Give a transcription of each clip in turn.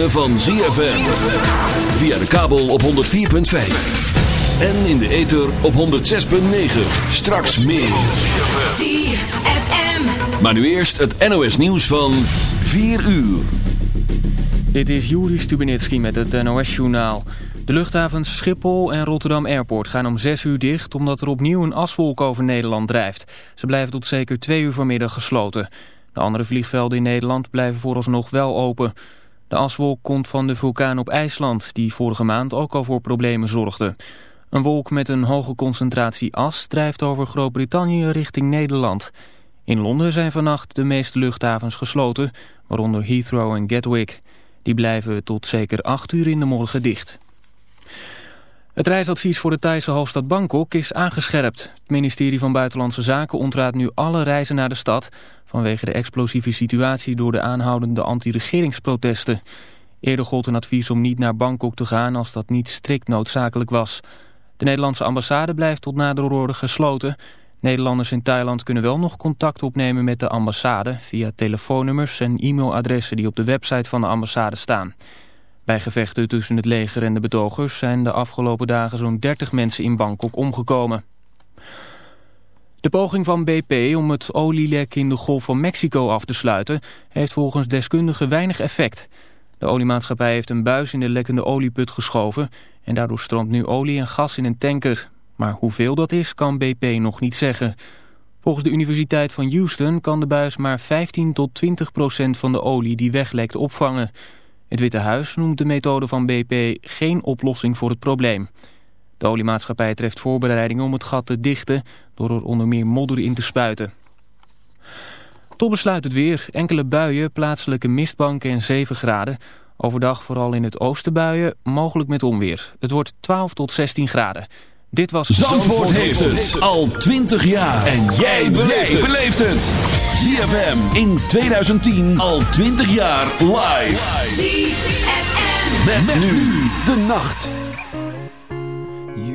ritme van ZFM. Via de kabel op 104.5. En in de ether op 106.9. Straks meer. ZFM. Maar nu eerst het NOS nieuws van 4 uur. Dit is Juri Stubenitski met het NOS-journaal. De luchthavens Schiphol en Rotterdam Airport gaan om 6 uur dicht... omdat er opnieuw een aswolk over Nederland drijft. Ze blijven tot zeker 2 uur vanmiddag gesloten. De andere vliegvelden in Nederland blijven vooralsnog wel open. De aswolk komt van de vulkaan op IJsland... die vorige maand ook al voor problemen zorgde. Een wolk met een hoge concentratie as drijft over Groot-Brittannië richting Nederland. In Londen zijn vannacht de meeste luchthavens gesloten... waaronder Heathrow en Gatwick... Die blijven tot zeker 8 uur in de morgen dicht. Het reisadvies voor de Thaise hoofdstad Bangkok is aangescherpt. Het ministerie van Buitenlandse Zaken ontraadt nu alle reizen naar de stad... vanwege de explosieve situatie door de aanhoudende anti-regeringsprotesten. Eerder gold een advies om niet naar Bangkok te gaan als dat niet strikt noodzakelijk was. De Nederlandse ambassade blijft tot nader orde gesloten... Nederlanders in Thailand kunnen wel nog contact opnemen met de ambassade... via telefoonnummers en e-mailadressen die op de website van de ambassade staan. Bij gevechten tussen het leger en de betogers zijn de afgelopen dagen zo'n 30 mensen in Bangkok omgekomen. De poging van BP om het olielek in de Golf van Mexico af te sluiten... heeft volgens deskundigen weinig effect. De oliemaatschappij heeft een buis in de lekkende olieput geschoven... en daardoor stroomt nu olie en gas in een tanker... Maar hoeveel dat is, kan BP nog niet zeggen. Volgens de Universiteit van Houston kan de buis maar 15 tot 20 procent van de olie die weglekt opvangen. Het Witte Huis noemt de methode van BP geen oplossing voor het probleem. De oliemaatschappij treft voorbereidingen om het gat te dichten door er onder meer modder in te spuiten. Tot besluit het weer. Enkele buien, plaatselijke mistbanken en 7 graden. Overdag vooral in het oosten buien, mogelijk met onweer. Het wordt 12 tot 16 graden. Dit was Zandvoort, Zandvoort heeft het al 20 jaar. En jij beleeft het. ZFM in 2010 al 20 jaar live. ZFM. Met, met nu de nacht.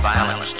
violence.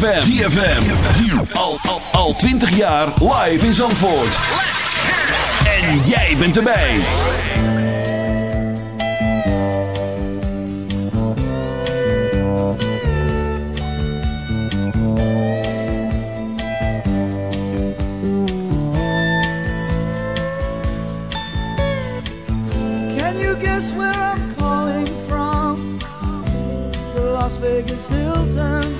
ZFM. ZFM. Al, al, al 20 jaar live in Zandvoort. Let's hear it. En jij bent erbij. Can you guess where I'm calling from? The Las Vegas Hilton.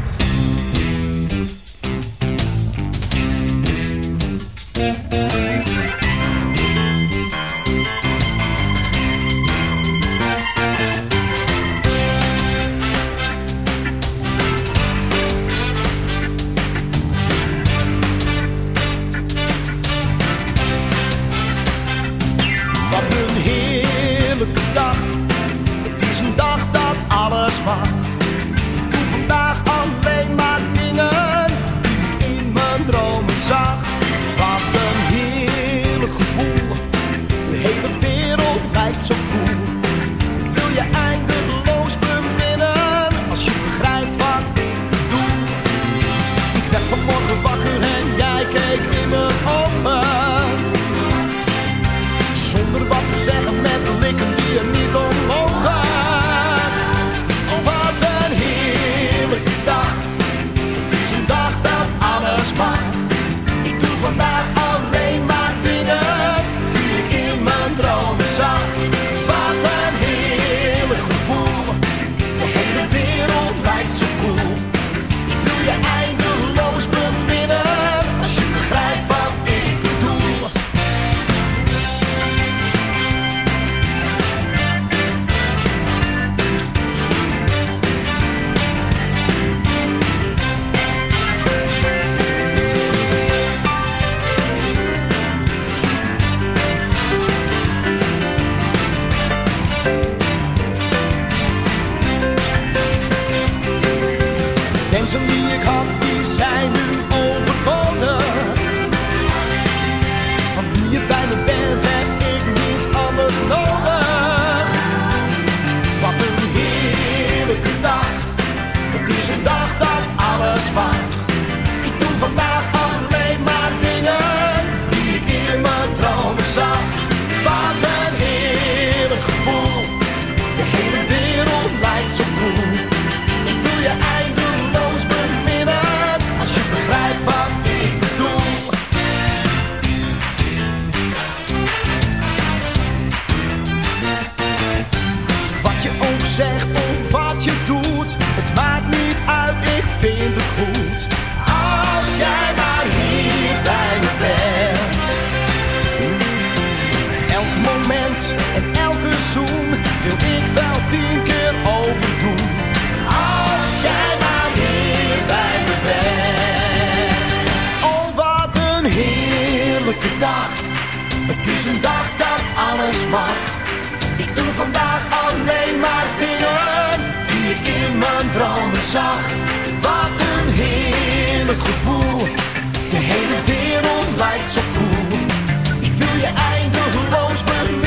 dag. Het is een dag dat alles mag. Ik doe vandaag alleen maar dingen die ik in mijn dromen zag. Wat een heerlijk gevoel. De hele wereld lijkt zo koel. Ik wil je eindeloos benieuwen.